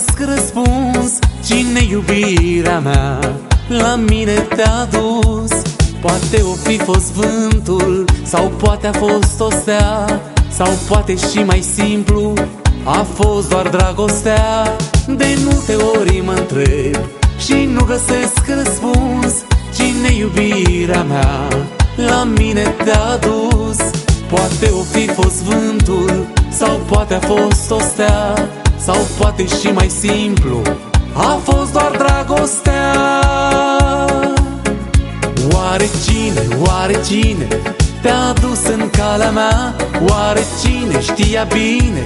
găsesc răspuns. Cine iubirea mea la mine te-a dus? Poate o fi fost vântul Sau poate a fost o stea Sau poate și mai simplu A fost doar dragostea. De multe ori mă întreb Și nu găsesc răspuns. Cine iubirea mea La mine te-a dus? Poate o fi fost vântul Sau poate a fost o stea Sau poate și mai simplu A fost doar dragostea. Oare cine, oare cine Te-a dus în calea mea? Oare cine știa bine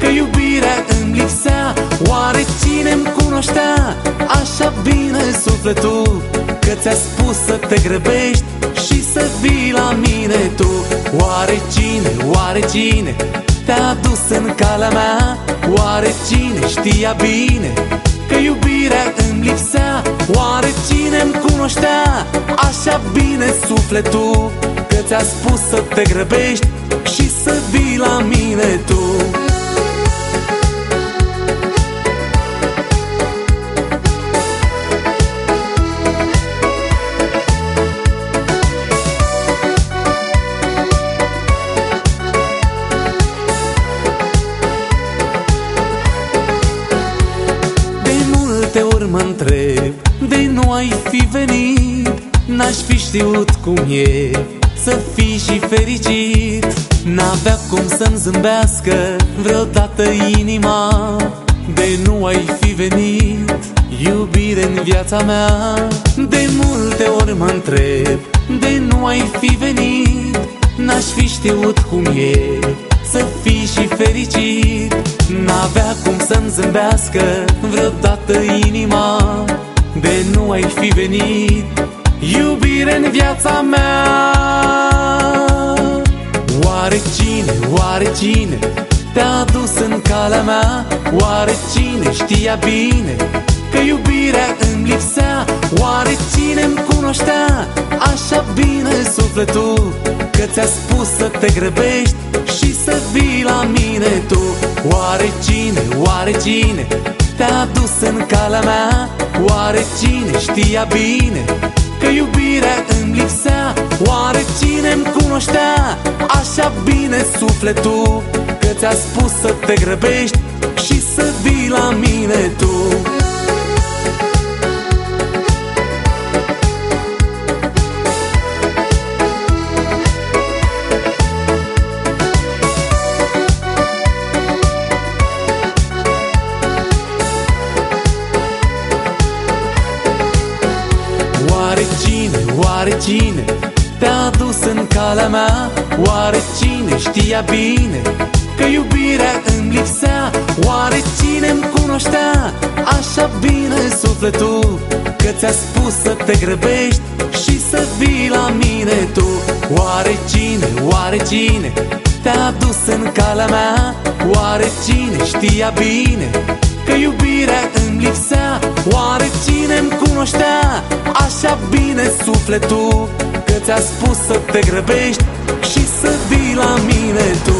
Că iubirea îmi lipsea? Oare cine îmi cunoștea Așa bine sufletul Că ți-a spus să te grăbești Și să vii la mine tu? Oare cine, oare cine Te-a dus în calea mea Oare cine știa bine Că iubirea îmi lipsea? Oare cine îmi cunoștea Așa bine sufletul? Că ți-a spus să te grăbești Și să vii la mine tu mă întreb De nu ai fi venit? N-aș fi știut cum e Să fii și fericit. N-avea cum să-mi zâmbească Vreodată inima. De nu ai fi venit Iubire în viața mea. De multe ori mă întreb De nu ai fi venit? N-aș fi știut cum e Să fii și fericit N-avea cum să-mi zâmbească vreodată inima De nu ai fi venit iubire în viața mea Oare cine, oare cine te-a dus în calea mea? Oare cine știa bine că iubirea îmi lipsea? Oare cine îmi cunoștea așa bine sufletul Că ți-a spus să te grăbești și să vii la mine tu Oare cine, oare cine te-a dus în calea mea? Oare cine știa bine că iubirea îmi lipsea? Oare cine îmi cunoștea așa bine sufletul Că ți-a spus să te grăbești și să vii la mine tu cine, oare cine te-a dus în calea mea? Oare cine știa bine că iubirea îmi lipsea? Oare cine îmi cunoștea așa bine sufletul Că ți-a spus să te grăbești și să vii la mine tu Oare cine, oare cine te-a dus în calea mea? Oare cine știa bine că iubirea îmi lipsea. Oare cine-mi cunoștea așa bine sufletul? Că ți-a spus să te grăbești și să vii la mine tu.